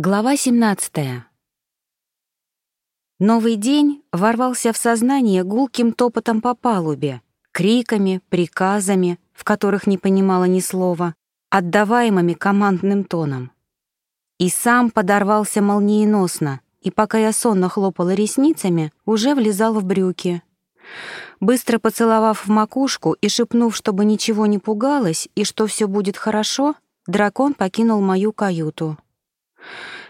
Глава 17. Новый день ворвался в сознание гулким топотом по палубе, криками, приказами, в которых не понимала ни слова, отдаваемыми командным тоном. И сам подорвался молниеносно, и пока я сонно хлопала ресницами, уже влезал в брюки. Быстро поцеловав в макушку и шепнув, чтобы ничего не пугалось и что все будет хорошо, дракон покинул мою каюту.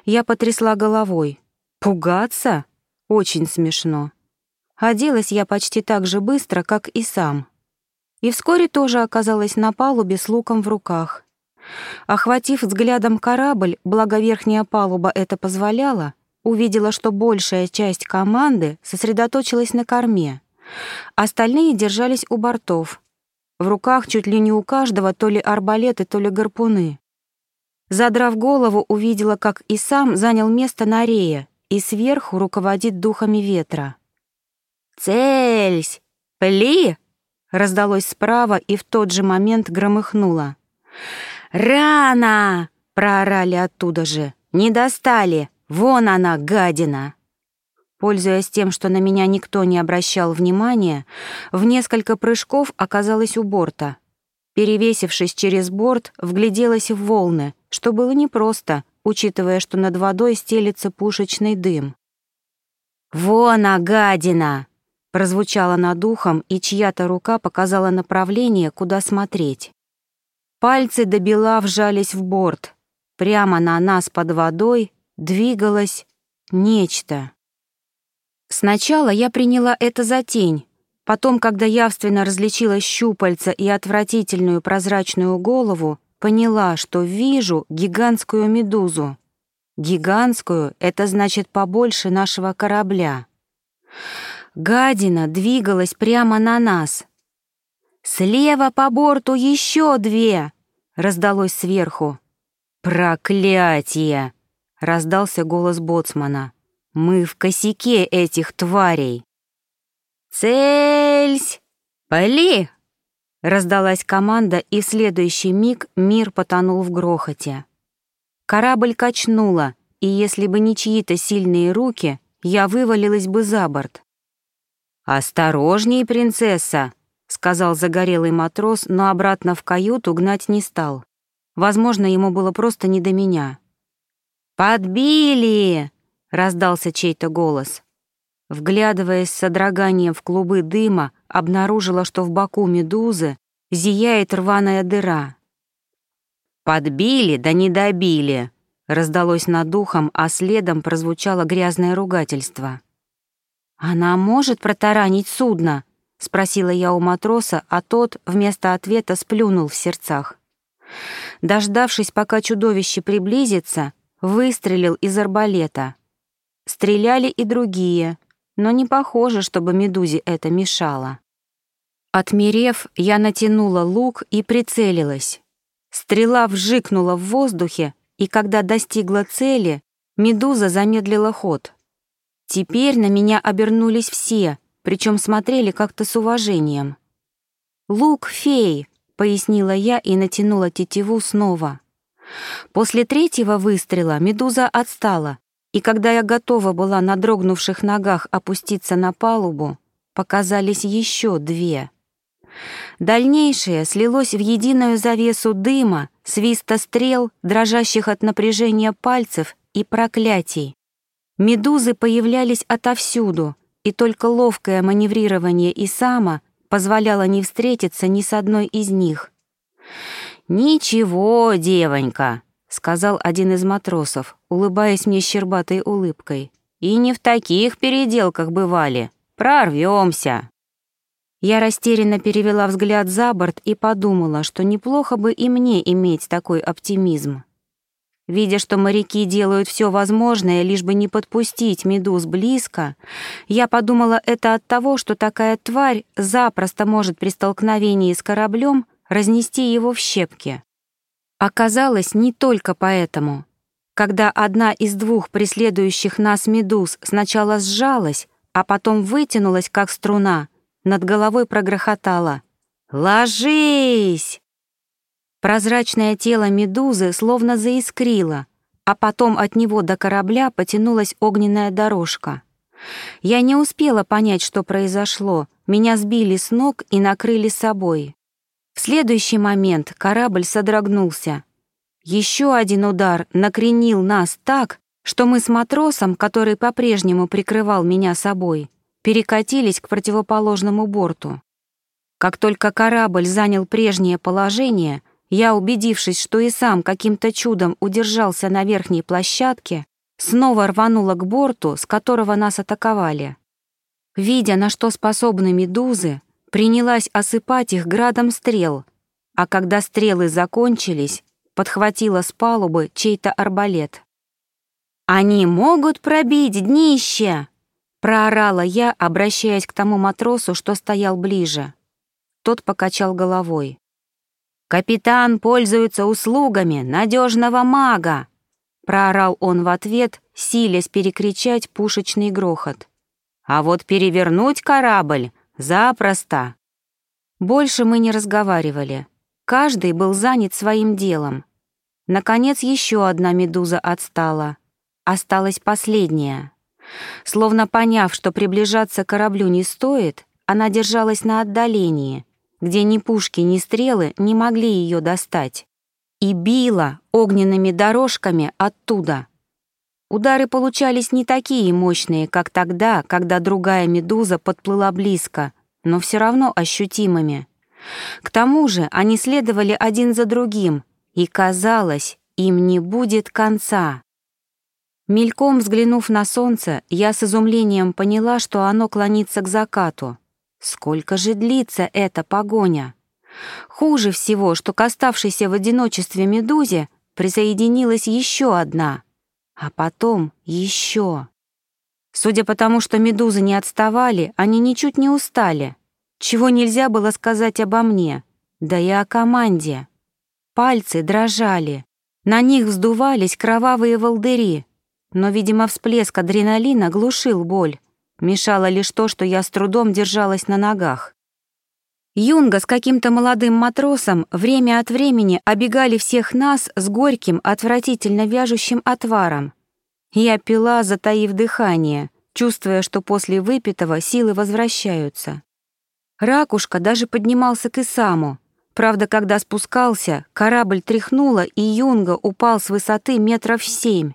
Я потрясла головой. Пугаться? Очень смешно. Оделась я почти так же быстро, как и сам. И вскоре тоже оказалась на палубе с луком в руках. Охватив взглядом корабль, благо верхняя палуба это позволяла, увидела, что большая часть команды сосредоточилась на корме. Остальные держались у бортов. В руках чуть ли не у каждого то ли арбалеты, то ли гарпуны. Задрав голову, увидела, как и сам занял место на рее и сверху руководит духами ветра. «Цельсь! Пли!» раздалось справа и в тот же момент громыхнуло. «Рано!» — проорали оттуда же. «Не достали! Вон она, гадина!» Пользуясь тем, что на меня никто не обращал внимания, в несколько прыжков оказалась у борта. Перевесившись через борт, вгляделась в волны, что было непросто, учитывая, что над водой стелится пушечный дым. «Вон, а гадина!» прозвучало над ухом, и чья-то рука показала направление, куда смотреть. Пальцы до бела вжались в борт. Прямо на нас под водой двигалось нечто. Сначала я приняла это за тень, потом, когда явственно различила щупальца и отвратительную прозрачную голову, поняла, что вижу гигантскую медузу. Гигантскую — это значит побольше нашего корабля. Гадина двигалась прямо на нас. «Слева по борту еще две!» — раздалось сверху. «Проклятие!» — раздался голос боцмана. «Мы в косяке этих тварей!» «Цельсь! Пали!» Раздалась команда, и в следующий миг мир потонул в грохоте. Корабль качнуло, и если бы не чьи-то сильные руки, я вывалилась бы за борт. «Осторожней, принцесса!» — сказал загорелый матрос, но обратно в каюту гнать не стал. Возможно, ему было просто не до меня. «Подбили!» — раздался чей-то голос. Вглядываясь с содроганием в клубы дыма, обнаружила, что в боку медузы зияет рваная дыра. «Подбили, да не добили!» раздалось над ухом, а следом прозвучало грязное ругательство. «Она может протаранить судно?» — спросила я у матроса, а тот вместо ответа сплюнул в сердцах. Дождавшись, пока чудовище приблизится, выстрелил из арбалета. Стреляли и другие, но не похоже, чтобы медузе это мешало. Отмерев, я натянула лук и прицелилась. Стрела вжикнула в воздухе, и когда достигла цели, медуза замедлила ход. Теперь на меня обернулись все, причем смотрели как-то с уважением. «Лук фей», — пояснила я и натянула тетиву снова. После третьего выстрела медуза отстала, и когда я готова была на дрогнувших ногах опуститься на палубу, показались еще две. Дальнейшее слилось в единую завесу дыма, свиста стрел, дрожащих от напряжения пальцев и проклятий. Медузы появлялись отовсюду, и только ловкое маневрирование Исама позволяло не встретиться ни с одной из них. «Ничего, девонька», — сказал один из матросов, улыбаясь мне щербатой улыбкой. «И не в таких переделках бывали. Прорвемся. Я растерянно перевела взгляд за борт и подумала, что неплохо бы и мне иметь такой оптимизм. Видя, что моряки делают все возможное, лишь бы не подпустить медуз близко, я подумала это от того, что такая тварь запросто может при столкновении с кораблем разнести его в щепки. Оказалось, не только поэтому. Когда одна из двух преследующих нас медуз сначала сжалась, а потом вытянулась, как струна, над головой прогрохотала. «Ложись!» Прозрачное тело медузы словно заискрило, а потом от него до корабля потянулась огненная дорожка. Я не успела понять, что произошло. Меня сбили с ног и накрыли собой. Следующий момент корабль содрогнулся. Еще один удар накренил нас так, что мы с матросом, который по-прежнему прикрывал меня собой, перекатились к противоположному борту. Как только корабль занял прежнее положение, я, убедившись, что и сам каким-то чудом удержался на верхней площадке, снова рванула к борту, с которого нас атаковали. Видя, на что способны медузы, принялась осыпать их градом стрел, а когда стрелы закончились, подхватила с палубы чей-то арбалет. «Они могут пробить днище!» — проорала я, обращаясь к тому матросу, что стоял ближе. Тот покачал головой. «Капитан пользуется услугами надежного мага!» Проорал он в ответ, силясь перекричать пушечный грохот. «А вот перевернуть корабль запросто!» Больше мы не разговаривали. Каждый был занят своим делом. Наконец еще одна медуза отстала. Осталась последняя. Словно поняв, что приближаться к кораблю не стоит, она держалась на отдалении, где ни пушки, ни стрелы не могли ее достать, и била огненными дорожками оттуда. Удары получались не такие мощные, как тогда, когда другая медуза подплыла близко, но все равно ощутимыми. К тому же они следовали один за другим, и, казалось, им не будет конца. Мельком взглянув на солнце, я с изумлением поняла, что оно клонится к закату. Сколько же длится эта погоня? Хуже всего, что к оставшейся в одиночестве медузе присоединилась еще одна, а потом еще. Судя по тому, что медузы не отставали, они ничуть не устали, чего нельзя было сказать обо мне, да и о команде. Пальцы дрожали, на них вздувались кровавые волдыри, но, видимо, всплеск адреналина глушил боль. Мешало лишь то, что я с трудом держалась на ногах. Юнга с каким-то молодым матросом время от времени обегали всех нас с горьким, отвратительно вяжущим отваром. Я пила, затаив дыхание, чувствуя, что после выпитого силы возвращаются. Ракушка даже поднимался к Исаму. Правда, когда спускался, корабль тряхнуло, и Юнга упал с высоты метров семь.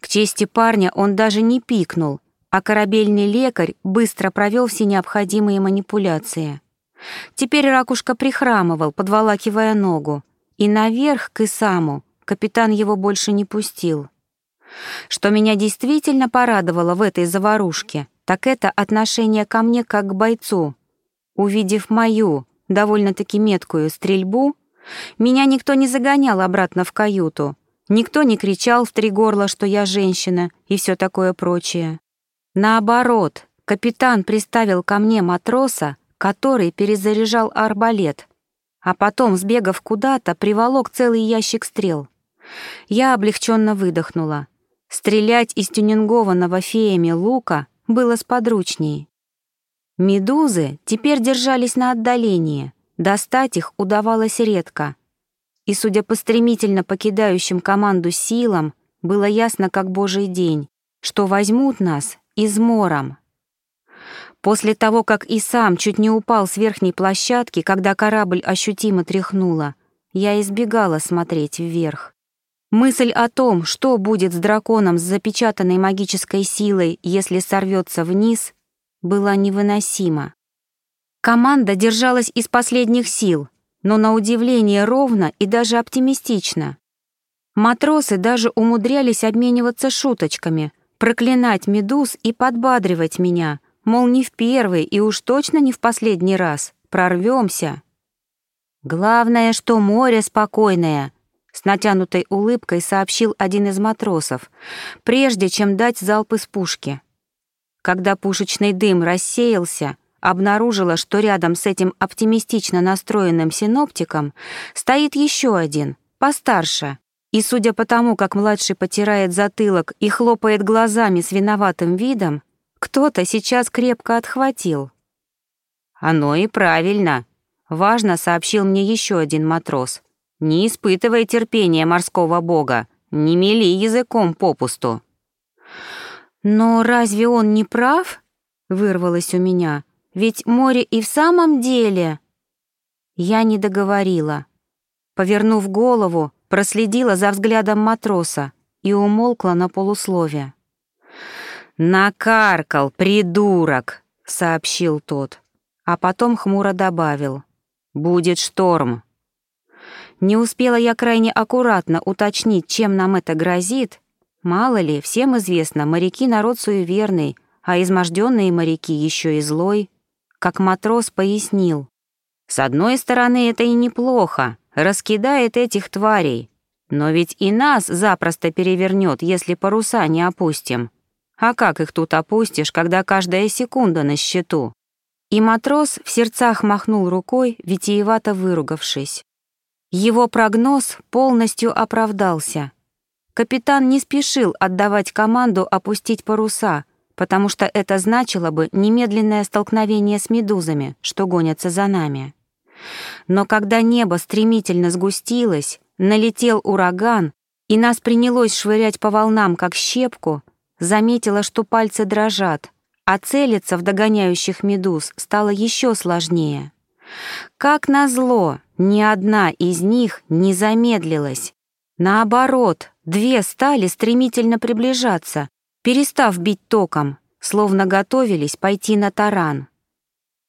К чести парня он даже не пикнул — а корабельный лекарь быстро провел все необходимые манипуляции. Теперь ракушка прихрамывал, подволакивая ногу, и наверх к Исаму капитан его больше не пустил. Что меня действительно порадовало в этой заварушке, так это отношение ко мне как к бойцу. Увидев мою, довольно-таки меткую стрельбу, меня никто не загонял обратно в каюту, никто не кричал в три горла, что я женщина и все такое прочее. Наоборот, капитан приставил ко мне матроса, который перезаряжал арбалет, а потом, сбегав куда-то, приволок целый ящик стрел. Я облегченно выдохнула. Стрелять из тюнингованного феями лука было сподручней. Медузы теперь держались на отдалении, достать их удавалось редко. И, судя по стремительно покидающим команду силам, было ясно, как божий день, что возьмут нас измором. После того, как и сам чуть не упал с верхней площадки, когда корабль ощутимо тряхнуло, я избегала смотреть вверх. Мысль о том, что будет с драконом с запечатанной магической силой, если сорвется вниз, была невыносима. Команда держалась из последних сил, но на удивление ровно и даже оптимистично. Матросы даже умудрялись обмениваться шуточками, проклинать медуз и подбадривать меня, мол, не в первый и уж точно не в последний раз, прорвемся. Главное, что море спокойное, с натянутой улыбкой сообщил один из матросов, прежде чем дать залп из пушки. Когда пушечный дым рассеялся, обнаружила, что рядом с этим оптимистично настроенным синоптиком стоит еще один, постарше, и судя по тому, как младший потирает затылок и хлопает глазами с виноватым видом, кто-то сейчас крепко отхватил. «Оно и правильно», — важно сообщил мне еще один матрос. «Не испытывай терпения морского бога. Не мели языком попусту». «Но разве он не прав?» — вырвалось у меня. «Ведь море и в самом деле...» Я не договорила. Повернув голову, проследила за взглядом матроса и умолкла на полуслове. «Накаркал, придурок!» — сообщил тот, а потом хмуро добавил. «Будет шторм». Не успела я крайне аккуратно уточнить, чем нам это грозит. Мало ли, всем известно, моряки народ суеверный, а изможденные моряки еще и злой. Как матрос пояснил. С одной стороны, это и неплохо, раскидает этих тварей. Но ведь и нас запросто перевернет, если паруса не опустим. А как их тут опустишь, когда каждая секунда на счету? И матрос в сердцах махнул рукой, витиевато выругавшись. Его прогноз полностью оправдался. Капитан не спешил отдавать команду опустить паруса, потому что это значило бы немедленное столкновение с медузами, что гонятся за нами. Но когда небо стремительно сгустилось, налетел ураган, и нас принялось швырять по волнам, как щепку, заметила, что пальцы дрожат, а целиться в догоняющих медуз стало еще сложнее. Как назло, ни одна из них не замедлилась. Наоборот, две стали стремительно приближаться, перестав бить током, словно готовились пойти на таран.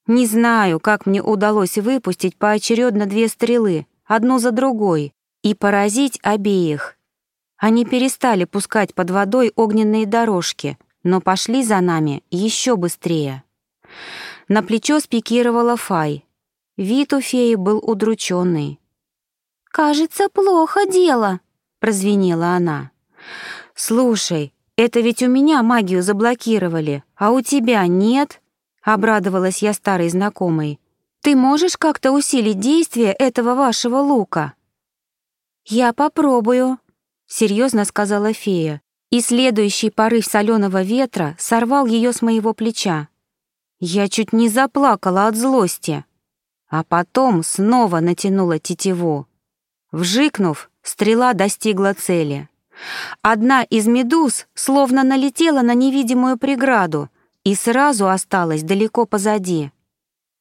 Не знаю, как мне удалось выпустить поочередно две стрелы, одну за другой, и поразить обеих. Они перестали пускать под водой огненные дорожки, но пошли за нами еще быстрее. На плечо спикировала Фай, Вид у феи был удрученный. «Кажется, плохо дело», — прозвенела она. «Слушай, это ведь у меня магию заблокировали, а у тебя нет?» — обрадовалась я старой знакомой. «Ты можешь как-то усилить действие этого вашего лука?» «Я попробую», — серьезно сказала фея, и следующий порыв соленого ветра сорвал ее с моего плеча. Я чуть не заплакала от злости а потом снова натянула тетиву. Вжикнув, стрела достигла цели. Одна из медуз словно налетела на невидимую преграду и сразу осталась далеко позади.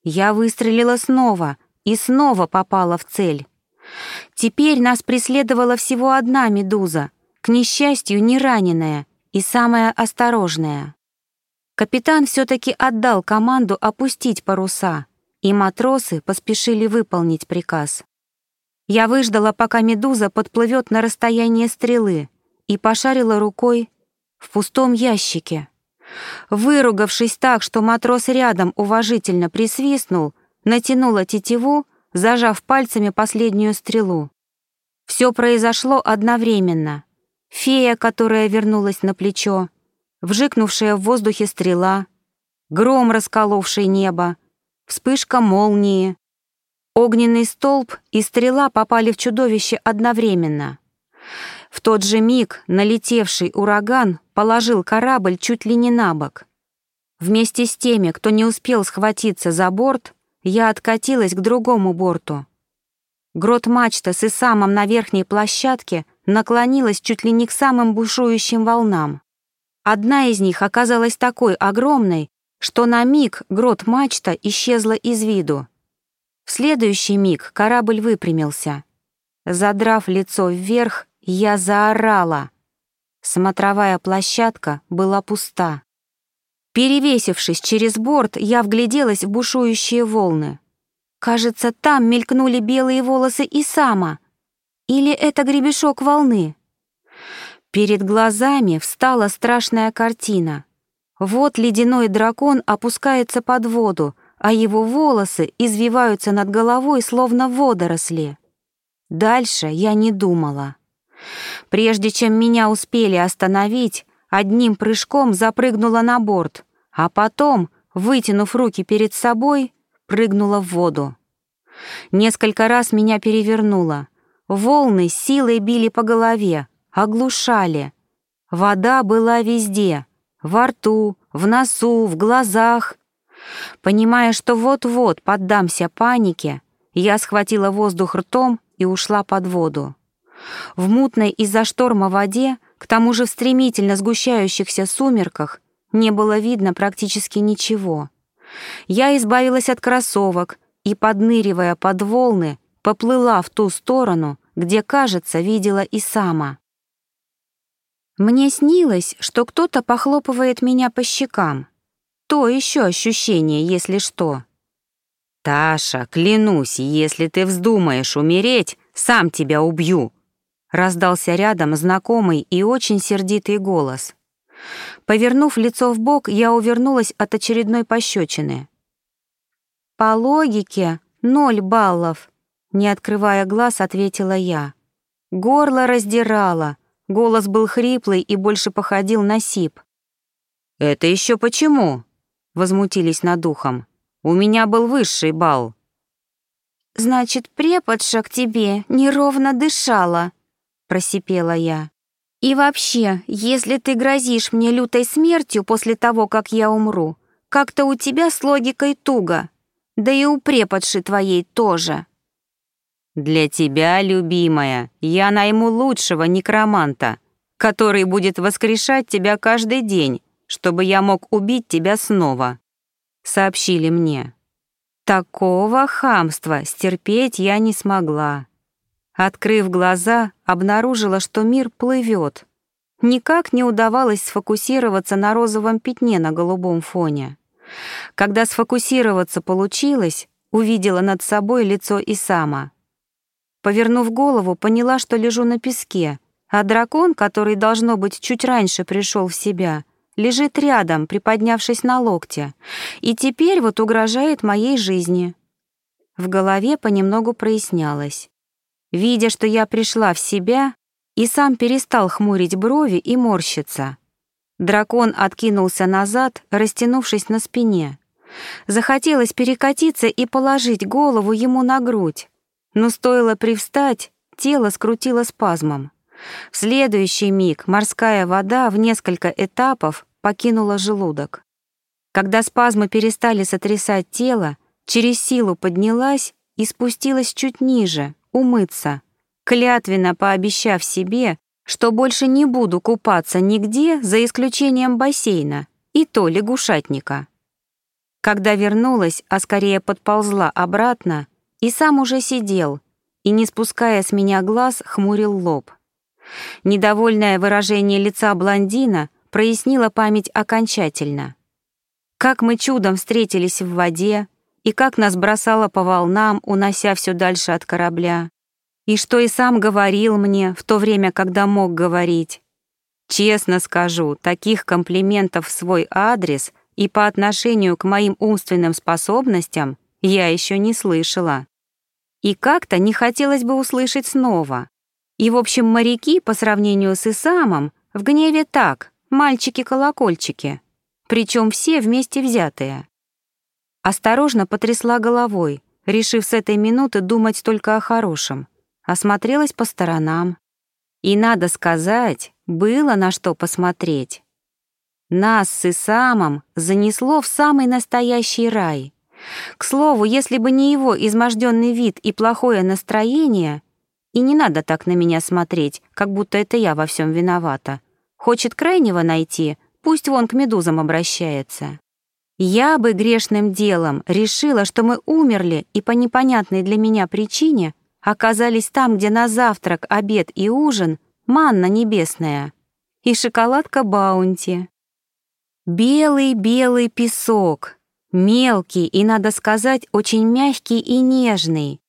Я выстрелила снова и снова попала в цель. Теперь нас преследовала всего одна медуза, к несчастью, не раненая и самая осторожная. Капитан все-таки отдал команду опустить паруса — и матросы поспешили выполнить приказ. Я выждала, пока медуза подплывет на расстояние стрелы, и пошарила рукой в пустом ящике. Выругавшись так, что матрос рядом уважительно присвистнул, натянула тетиву, зажав пальцами последнюю стрелу. Все произошло одновременно. Фея, которая вернулась на плечо, вжикнувшая в воздухе стрела, гром, расколовший небо, вспышка молнии. Огненный столб и стрела попали в чудовище одновременно. В тот же миг налетевший ураган положил корабль чуть ли не на бок. Вместе с теми, кто не успел схватиться за борт, я откатилась к другому борту. Грот-мачта с Исамом на верхней площадке наклонилась чуть ли не к самым бушующим волнам. Одна из них оказалась такой огромной, что на миг грот-мачта исчезла из виду. В следующий миг корабль выпрямился. Задрав лицо вверх, я заорала. Смотровая площадка была пуста. Перевесившись через борт, я вгляделась в бушующие волны. Кажется, там мелькнули белые волосы и сама. Или это гребешок волны? Перед глазами встала страшная картина — вот ледяной дракон опускается под воду, а его волосы извиваются над головой, словно водоросли. Дальше я не думала. Прежде чем меня успели остановить, одним прыжком запрыгнула на борт, а потом, вытянув руки перед собой, прыгнула в воду. Несколько раз меня перевернуло. Волны силой били по голове, оглушали. Вода была везде — во рту, в носу, в глазах. Понимая, что вот-вот поддамся панике, я схватила воздух ртом и ушла под воду. В мутной из-за шторма воде, к тому же в стремительно сгущающихся сумерках, не было видно практически ничего. Я избавилась от кроссовок и, подныривая под волны, поплыла в ту сторону, где, кажется, видела и сама. Мне снилось, что кто-то похлопывает меня по щекам. То еще ощущение, если что. «Таша, клянусь, если ты вздумаешь умереть, сам тебя убью!» Раздался рядом знакомый и очень сердитый голос. Повернув лицо в бок, я увернулась от очередной пощечины. «По логике, ноль баллов», — не открывая глаз, ответила я. Горло раздирало, голос был хриплый и больше походил на сип. «Это еще почему?» — возмутились над ухом. «У меня был высший балл». «Значит, преподша к тебе неровно дышала», — просипела я. «И вообще, если ты грозишь мне лютой смертью после того, как я умру, как-то у тебя с логикой туго, да и у преподши твоей тоже». «Для тебя, любимая, я найму лучшего некроманта, который будет воскрешать тебя каждый день, чтобы я мог убить тебя снова», — сообщили мне. Такого хамства стерпеть я не смогла. Открыв глаза, обнаружила, что мир плывет. Никак не удавалось сфокусироваться на розовом пятне на голубом фоне. Когда сфокусироваться получилось, увидела над собой лицо Исама. Повернув голову, поняла, что лежу на песке, а дракон, который, должно быть, чуть раньше пришел в себя, лежит рядом, приподнявшись на локте, и теперь вот угрожает моей жизни. В голове понемногу прояснялось. Видя, что я пришла в себя, и сам перестал хмурить брови и морщиться. Дракон откинулся назад, растянувшись на спине. Захотелось перекатиться и положить голову ему на грудь, но стоило привстать, тело скрутило спазмом. В следующий миг морская вода в несколько этапов покинула желудок. Когда спазмы перестали сотрясать тело, через силу поднялась и спустилась чуть ниже, умыться, клятвенно пообещав себе, что больше не буду купаться нигде, за исключением бассейна, и то лягушатника. Когда вернулась, а скорее подползла обратно, и сам уже сидел, и, не спуская с меня глаз, хмурил лоб. Недовольное выражение лица блондина прояснило память окончательно. Как мы чудом встретились в воде, и как нас бросало по волнам, унося все дальше от корабля, и что и сам говорил мне в то время, когда мог говорить. Честно скажу, таких комплиментов в свой адрес и по отношению к моим умственным способностям я еще не слышала. И как-то не хотелось бы услышать снова. И, в общем, моряки, по сравнению с Исамом, в гневе так, мальчики-колокольчики, причем все вместе взятые. Осторожно потрясла головой, решив с этой минуты думать только о хорошем. Осмотрелась по сторонам. И, надо сказать, было на что посмотреть. Нас с Исамом занесло в самый настоящий рай. К слову, если бы не его изможденный вид и плохое настроение, и не надо так на меня смотреть, как будто это я во всем виновата. Хочет крайнего найти, пусть вон к медузам обращается. Я бы грешным делом решила, что мы умерли и по непонятной для меня причине оказались там, где на завтрак, обед и ужин манна небесная и шоколадка Баунти. Белый-белый песок, мелкий и, надо сказать, очень мягкий и нежный,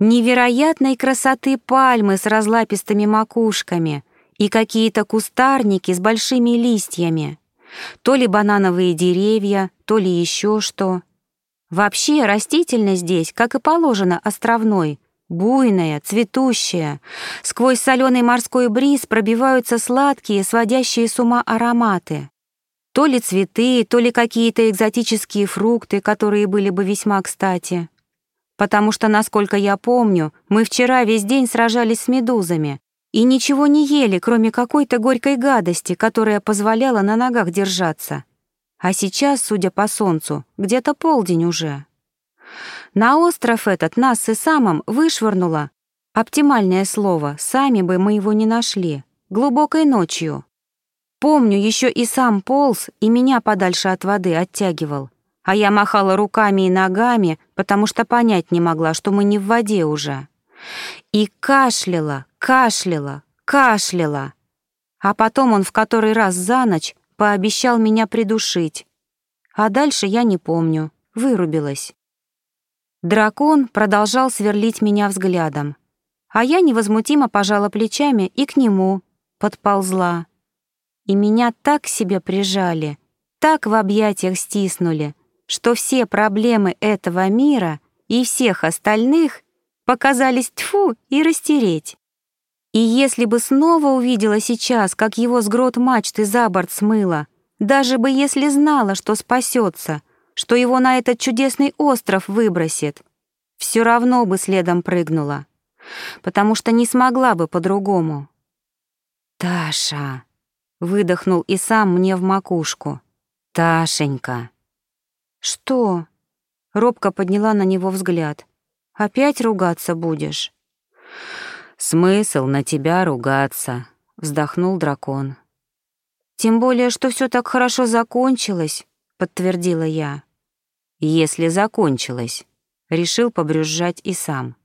невероятной красоты пальмы с разлапистыми макушками и какие-то кустарники с большими листьями, то ли банановые деревья, то ли еще что. Вообще растительность здесь, как и положено, островной, буйная, цветущая. Сквозь соленый морской бриз пробиваются сладкие, сводящие с ума ароматы. То ли цветы, то ли какие-то экзотические фрукты, которые были бы весьма кстати потому что, насколько я помню, мы вчера весь день сражались с медузами и ничего не ели, кроме какой-то горькой гадости, которая позволяла на ногах держаться. А сейчас, судя по солнцу, где-то полдень уже. На остров этот нас и самым вышвырнуло, Оптимальное слово, сами бы мы его не нашли. Глубокой ночью. Помню, еще и сам полз, и меня подальше от воды оттягивал. А я махала руками и ногами, потому что понять не могла, что мы не в воде уже. И кашляла, кашляла, кашляла. А потом он в который раз за ночь пообещал меня придушить. А дальше я не помню, вырубилась. Дракон продолжал сверлить меня взглядом. А я невозмутимо пожала плечами и к нему подползла. И меня так к себе прижали, так в объятиях стиснули, что все проблемы этого мира и всех остальных показались тьфу и растереть. И если бы снова увидела сейчас, как его с грот мачты за борт смыло, даже бы если знала, что спасется, что его на этот чудесный остров выбросит, все равно бы следом прыгнула, потому что не смогла бы по-другому. «Таша!» — выдохнул и сам мне в макушку. «Ташенька!» «Что?» — робко подняла на него взгляд. «Опять ругаться будешь?» «Смысл на тебя ругаться», — вздохнул дракон. «Тем более, что все так хорошо закончилось», — подтвердила я. «Если закончилось», — решил побрюзжать и сам.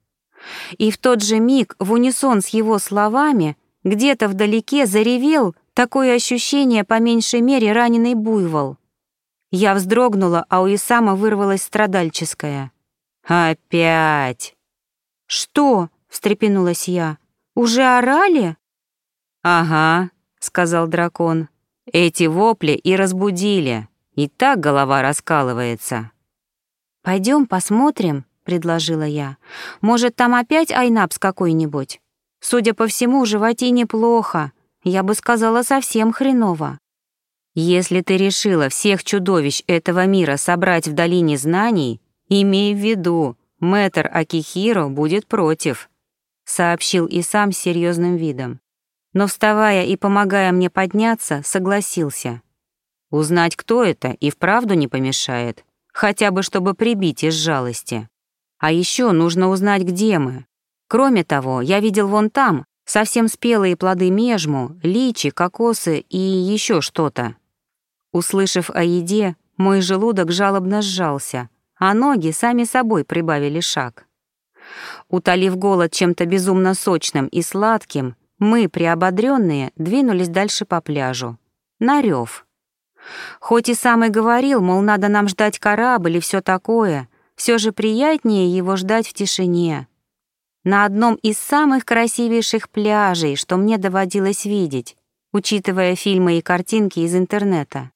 И в тот же миг, в унисон с его словами, где-то вдалеке заревел такое ощущение по меньшей мере раненый буйвол. Я вздрогнула, а у Исама вырвалось страдальческое. «Опять!» «Что?» — встрепенулась я. «Уже орали?» «Ага», — сказал дракон. «Эти вопли и разбудили. И так голова раскалывается». Пойдем посмотрим», — предложила я. «Может, там опять Айнапс какой-нибудь? Судя по всему, в животе неплохо. Я бы сказала, совсем хреново». «Если ты решила всех чудовищ этого мира собрать в долине знаний, имей в виду, мэтр Акихиро будет против», — сообщил и сам с серьезным видом. Но, вставая и помогая мне подняться, согласился. Узнать, кто это, и вправду не помешает, хотя бы чтобы прибить из жалости. А еще нужно узнать, где мы. Кроме того, я видел вон там совсем спелые плоды межму, личи, кокосы и еще что-то. Услышав о еде, мой желудок жалобно сжался, а ноги сами собой прибавили шаг. Утолив голод чем-то безумно сочным и сладким, мы, приободренные, двинулись дальше по пляжу. На рев. Хоть и сам и говорил, мол, надо нам ждать корабль и все такое, все же приятнее его ждать в тишине. На одном из самых красивейших пляжей, что мне доводилось видеть, учитывая фильмы и картинки из интернета.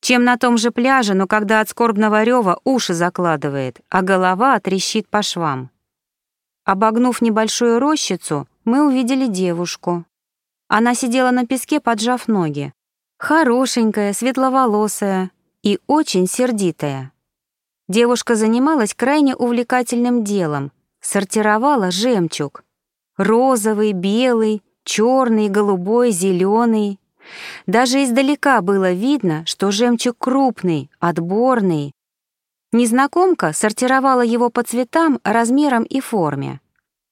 Чем на том же пляже, но когда от скорбного рева уши закладывает, а голова трещит по швам. Обогнув небольшую рощицу, мы увидели девушку. Она сидела на песке, поджав ноги. Хорошенькая, светловолосая и очень сердитая. Девушка занималась крайне увлекательным делом, сортировала жемчуг. Розовый, белый, черный, голубой, зеленый. Даже издалека было видно, что жемчуг крупный, отборный. Незнакомка сортировала его по цветам, размерам и форме.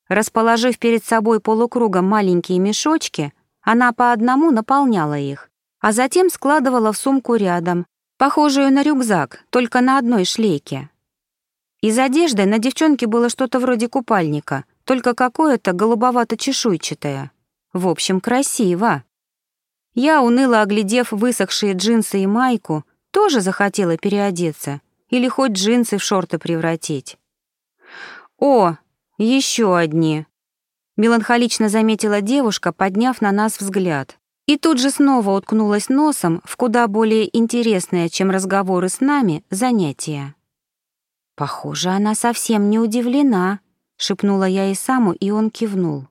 Расположив перед собой полукругом маленькие мешочки, она по одному наполняла их, а затем складывала в сумку рядом, похожую на рюкзак, только на одной шлейке. Из одежды на девчонке было что-то вроде купальника, только какое-то голубовато-чешуйчатое. В общем, красиво. Я, уныло оглядев высохшие джинсы и майку, тоже захотела переодеться или хоть джинсы в шорты превратить. «О, еще одни!» Меланхолично заметила девушка, подняв на нас взгляд. И тут же снова уткнулась носом в куда более интересное, чем разговоры с нами, занятие. «Похоже, она совсем не удивлена», — шепнула я Исаму, и он кивнул.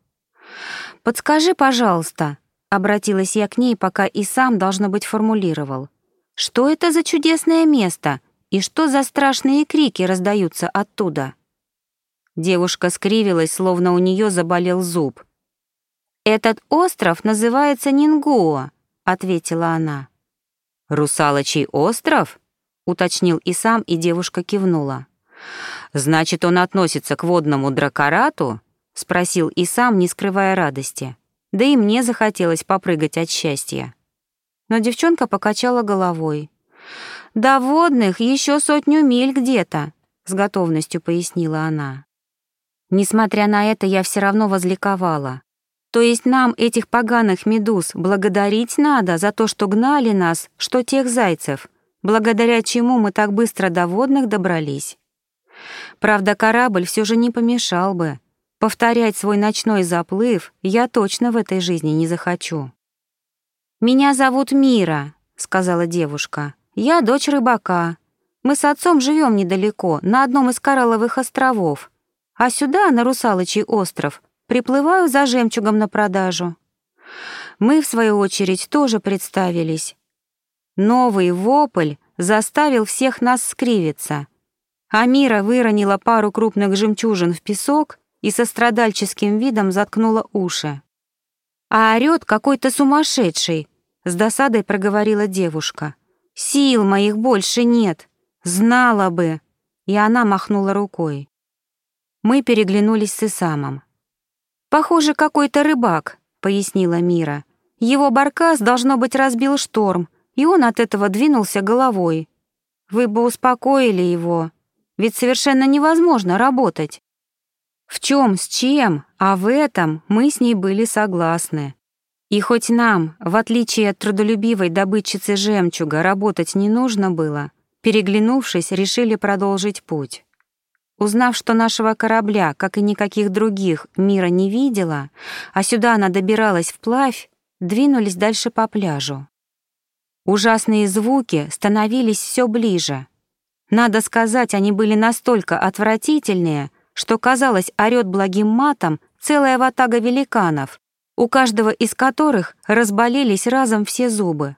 «Подскажи, пожалуйста», — обратилась я к ней, пока и сам, должно быть, формулировал. «Что это за чудесное место, и что за страшные крики раздаются оттуда?» Девушка скривилась, словно у нее заболел зуб, «Этот остров называется Нингуа», — ответила она. «Русалочий остров?» — уточнил и сам, и девушка кивнула. «Значит, он относится к водному дракорату? — спросил и сам, не скрывая радости. Да и мне захотелось попрыгать от счастья. Но девчонка покачала головой. «До водных еще сотню миль где-то», — с готовностью пояснила она. Несмотря на это, я все равно возликовала. То есть нам, этих поганых медуз, благодарить надо за то, что гнали нас, что тех зайцев, благодаря чему мы так быстро до водных добрались. Правда, корабль все же не помешал бы. Повторять свой ночной заплыв я точно в этой жизни не захочу. «Меня зовут Мира», — сказала девушка. «Я дочь рыбака. Мы с отцом живем недалеко, на одном из коралловых островов. А сюда, на Русалочий остров, приплываю за жемчугом на продажу». Мы, в свою очередь, тоже представились. Новый вопль заставил всех нас скривиться. Амира выронила пару крупных жемчужин в песок и со страдальческим видом заткнула уши. «А орёт какой-то сумасшедший», — с досадой проговорила девушка. «Сил моих больше нет. Знала бы». И она махнула рукой. Мы переглянулись с Исамом. «Похоже, какой-то рыбак», — пояснила Мира. «Его баркас, должно быть, разбил шторм, и он от этого двинулся головой. Вы бы успокоили его, ведь совершенно невозможно работать. В чем, с чем, а в этом мы с ней были согласны. И хоть нам, в отличие от трудолюбивой добытчицы жемчуга, работать не нужно было, переглянувшись, решили продолжить путь. Узнав, что нашего корабля, как и никаких других, мира не видела, а сюда она добиралась вплавь, двинулись дальше по пляжу. Ужасные звуки становились все ближе. Надо сказать, они были настолько отвратительные, что, казалось, орёт благим матом целая ватага великанов, у каждого из которых разболелись разом все зубы.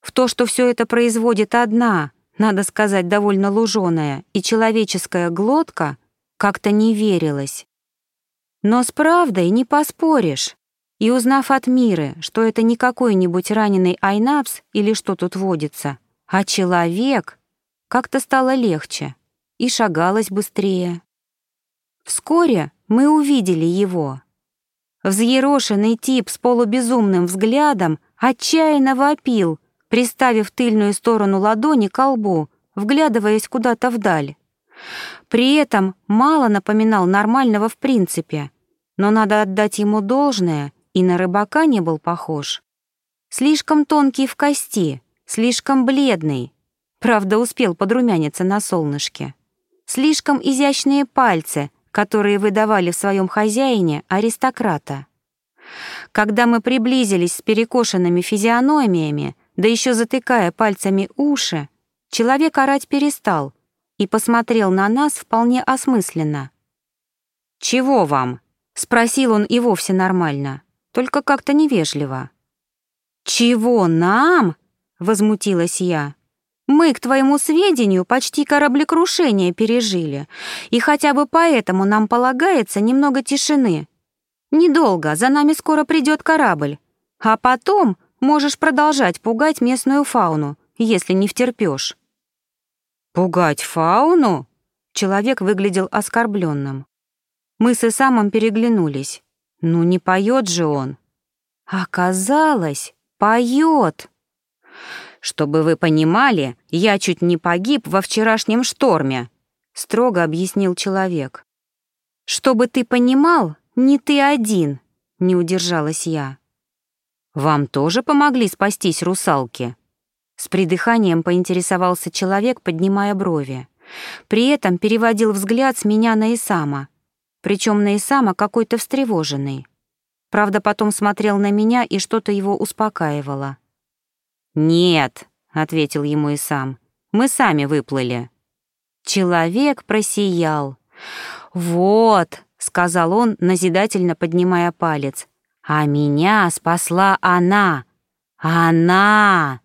В то, что все это производит одна, надо сказать, довольно луженая и человеческая глотка, как-то не верилось. Но с правдой не поспоришь. И узнав от Миры, что это не какой-нибудь раненый Айнапс или что тут водится, а человек, как-то стало легче и шагалось быстрее. Вскоре мы увидели его. Взъерошенный тип с полубезумным взглядом отчаянно вопил, приставив тыльную сторону ладони к лбу, вглядываясь куда-то вдаль. При этом мало напоминал нормального в принципе, но надо отдать ему должное — и на рыбака не был похож. Слишком тонкий в кости, слишком бледный. Правда, успел подрумяниться на солнышке. Слишком изящные пальцы, которые выдавали в своем хозяине аристократа. Когда мы приблизились с перекошенными физиономиями, да еще затыкая пальцами уши, человек орать перестал и посмотрел на нас вполне осмысленно. «Чего вам?» — спросил он и вовсе нормально только как-то невежливо. «Чего нам?» — возмутилась я. «Мы, к твоему сведению, почти кораблекрушение пережили, и хотя бы поэтому нам полагается немного тишины. Недолго, за нами скоро придет корабль, а потом можешь продолжать пугать местную фауну, если не втерпёшь». «Пугать фауну?» Человек выглядел оскорбленным. Мы с Исамом переглянулись. Ну не поет же он. Оказалось, поет. Чтобы вы понимали, я чуть не погиб во вчерашнем шторме, строго объяснил человек. Чтобы ты понимал, не ты один, не удержалась я. Вам тоже помогли спастись русалки? С придыханием поинтересовался человек, поднимая брови. При этом переводил взгляд с меня на Исама — причем на Исама какой-то встревоженный. Правда, потом смотрел на меня, и что-то его успокаивало. «Нет», — ответил ему Исам, — «мы сами выплыли». Человек просиял. «Вот», — сказал он, назидательно поднимая палец, «а меня спасла она! Она!»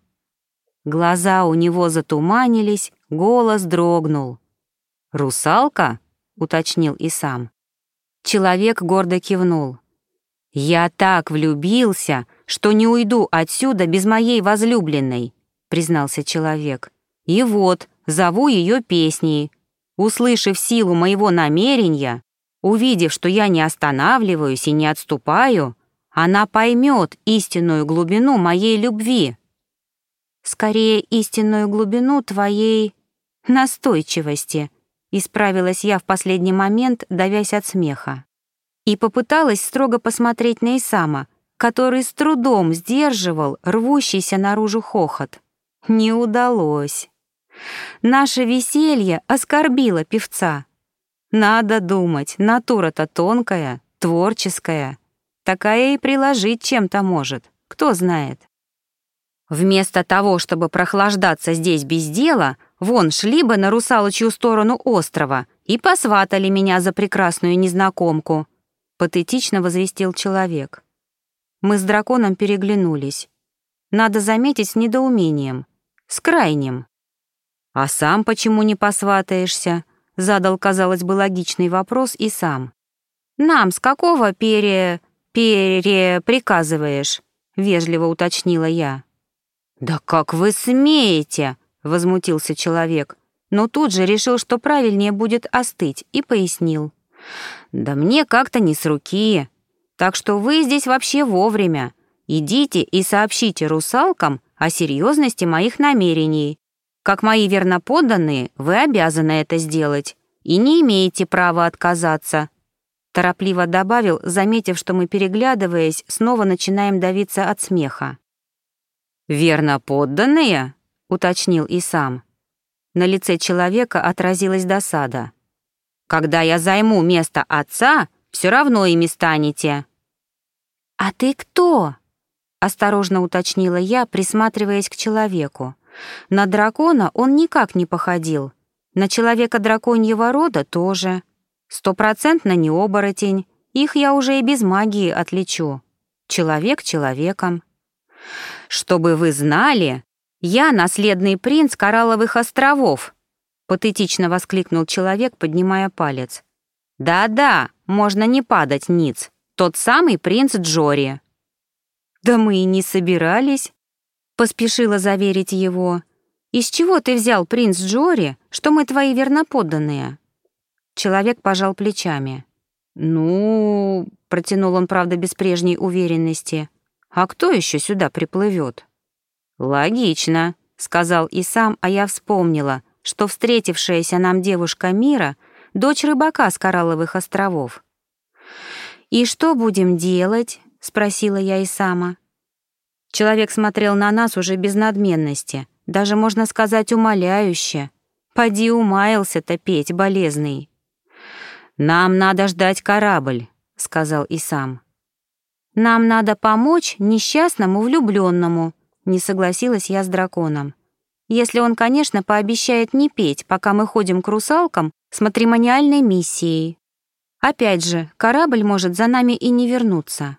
Глаза у него затуманились, голос дрогнул. «Русалка?» — уточнил и сам. Человек гордо кивнул. «Я так влюбился, что не уйду отсюда без моей возлюбленной», — признался человек. «И вот, зову ее песней. Услышав силу моего намерения, Увидев, что я не останавливаюсь и не отступаю, она поймет истинную глубину моей любви. Скорее, истинную глубину твоей настойчивости, исправилась я в последний момент, давясь от смеха. И попыталась строго посмотреть на Исама, который с трудом сдерживал рвущийся наружу хохот. Не удалось. Наше веселье оскорбило певца. Надо думать, натура-то тонкая, творческая. Такая и приложить чем-то может, кто знает. Вместо того, чтобы прохлаждаться здесь без дела, вон шли бы на русалочью сторону острова и посватали меня за прекрасную незнакомку, патетично возвестил человек. Мы с драконом переглянулись. Надо заметить с недоумением, с крайним. «А сам почему не посватаешься?» — задал, казалось бы, логичный вопрос и сам. «Нам с какого пере... пере... приказываешь?» — вежливо уточнила я. «Да как вы смеете?» — возмутился человек, но тут же решил, что правильнее будет остыть, и пояснил. «Да мне как-то не с руки. Так что вы здесь вообще вовремя. Идите и сообщите русалкам о серьезности моих намерений. Как мои верноподданные, вы обязаны это сделать и не имеете права отказаться». Торопливо добавил, заметив, что мы, переглядываясь, снова начинаем давиться от смеха. «Верно подданные?» — уточнил и сам. На лице человека отразилась досада. «Когда я займу место отца, все равно ими станете». «А ты кто?» — осторожно уточнила я, присматриваясь к человеку. На дракона он никак не походил. На человека драконьего рода тоже. Стопроцентно не оборотень. Их я уже и без магии отличу. Человек человеком. «Чтобы вы знали, я наследный принц Коралловых островов», патетично воскликнул человек, поднимая палец. «Да-да, можно не падать ниц. Тот самый принц Джори». «Да мы и не собирались», — поспешила заверить его. «Из чего ты взял, принц Джори, что мы твои верноподданные?» Человек пожал плечами. «Ну...» — протянул он, правда, без прежней уверенности. А кто еще сюда приплывет? Логично, сказал и сам, а я вспомнила, что встретившаяся нам девушка Мира — дочь рыбака с Коралловых островов. «И что будем делать?» — спросила я и сама. Человек смотрел на нас уже без надменности, даже, можно сказать, умоляюще. Поди умаялся-то петь, болезный. «Нам надо ждать корабль», — сказал и сам. «Нам надо помочь несчастному влюбленному», — не согласилась я с драконом. «Если он, конечно, пообещает не петь, пока мы ходим к русалкам с матримониальной миссией. Опять же, корабль может за нами и не вернуться».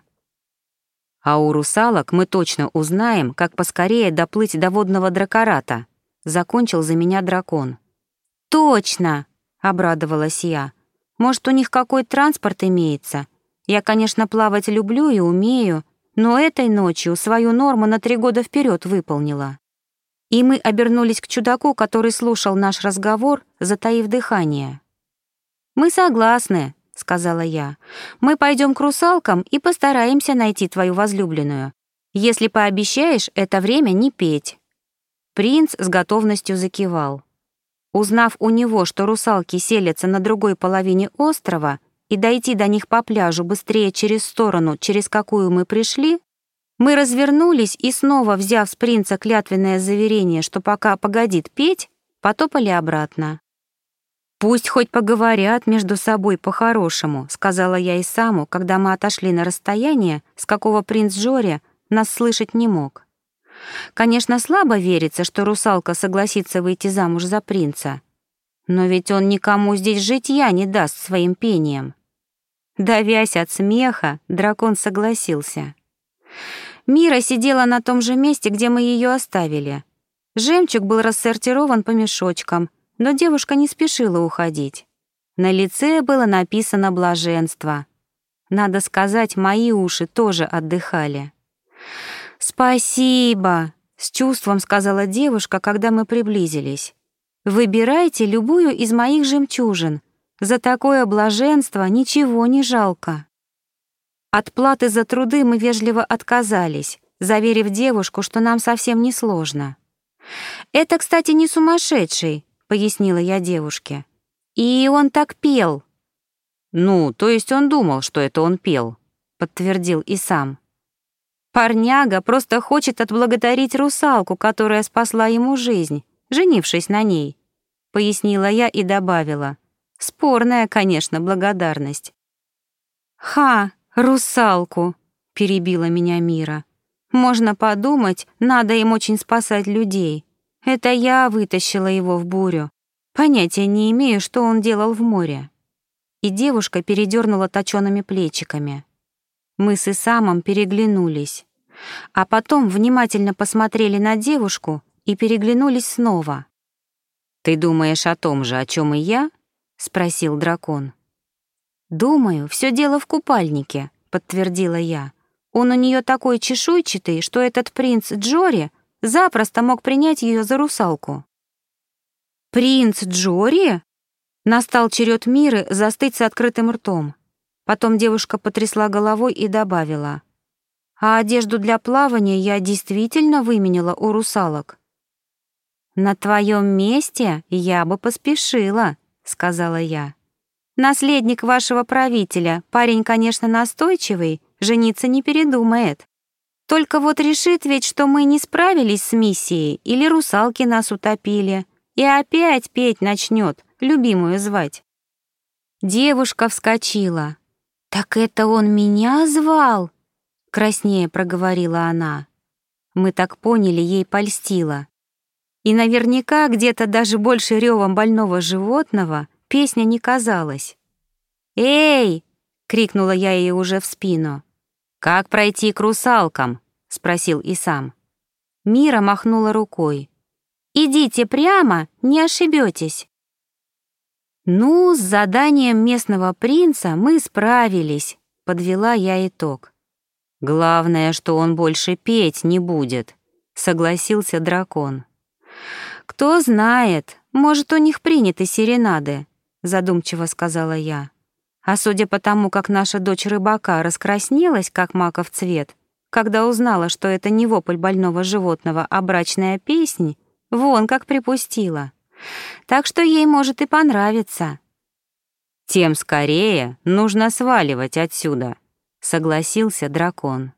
«А у русалок мы точно узнаем, как поскорее доплыть до водного дракората», — закончил за меня дракон. «Точно!» — обрадовалась я. «Может, у них какой транспорт имеется?» Я, конечно, плавать люблю и умею, но этой ночью свою норму на три года вперед выполнила. И мы обернулись к чудаку, который слушал наш разговор, затаив дыхание. «Мы согласны», — сказала я. «Мы пойдем к русалкам и постараемся найти твою возлюбленную. Если пообещаешь это время не петь». Принц с готовностью закивал. Узнав у него, что русалки селятся на другой половине острова, и дойти до них по пляжу быстрее через сторону, через какую мы пришли, мы развернулись и снова, взяв с принца клятвенное заверение, что пока погодит петь, потопали обратно. «Пусть хоть поговорят между собой по-хорошему», — сказала я и саму, когда мы отошли на расстояние, с какого принц Джори нас слышать не мог. Конечно, слабо верится, что русалка согласится выйти замуж за принца, но ведь он никому здесь житья не даст своим пением. Давясь от смеха, дракон согласился. Мира сидела на том же месте, где мы ее оставили. Жемчуг был рассортирован по мешочкам, но девушка не спешила уходить. На лице было написано «блаженство». Надо сказать, мои уши тоже отдыхали. «Спасибо», — с чувством сказала девушка, когда мы приблизились. Выбирайте любую из моих жемчужин. За такое блаженство ничего не жалко. От платы за труды мы вежливо отказались, заверив девушку, что нам совсем не сложно. «Это, кстати, не сумасшедший», — пояснила я девушке. «И он так пел». «Ну, то есть он думал, что это он пел», — подтвердил и сам. «Парняга просто хочет отблагодарить русалку, которая спасла ему жизнь, женившись на ней», — пояснила я и добавила. «Спорная, конечно, благодарность». «Ха, русалку», — перебила меня Мира. «Можно подумать, надо им очень спасать людей. Это я вытащила его в бурю. Понятия не имею, что он делал в море». И девушка передернула точёными плечиками. Мы с Исамом переглянулись, а потом внимательно посмотрели на девушку и переглянулись снова. «Ты думаешь о том же, о чем и я?» — спросил дракон. «Думаю, все дело в купальнике», — подтвердила я. «Он у нее такой чешуйчатый, что этот принц Джори запросто мог принять ее за русалку». «Принц Джори?» Настал черед Миры застыть с открытым ртом. Потом девушка потрясла головой и добавила. «А одежду для плавания я действительно выменила у русалок». «На твоем месте я бы поспешила», — сказала я. «Наследник вашего правителя, парень, конечно, настойчивый, жениться не передумает. Только вот решит ведь, что мы не справились с миссией или русалки нас утопили, и опять петь начнет, любимую звать». Девушка вскочила. «Так это он меня звал?» — краснее проговорила она. Мы так поняли, ей польстило. И наверняка где-то даже больше ревом больного животного песня не казалась. «Эй!» — крикнула я ей уже в спину. «Как пройти к русалкам?» — спросил и сам. Мира махнула рукой. «Идите прямо, не ошибетесь. «Ну, с заданием местного принца мы справились», — подвела я итог. «Главное, что он больше петь не будет», — согласился дракон. «Кто знает, может, у них приняты серенады», — задумчиво сказала я. А судя по тому, как наша дочь рыбака раскраснелась, как маков цвет, когда узнала, что это не вопль больного животного, а брачная песнь, вон как припустила. Так что ей может и понравиться. Тем скорее нужно сваливать отсюда, согласился дракон.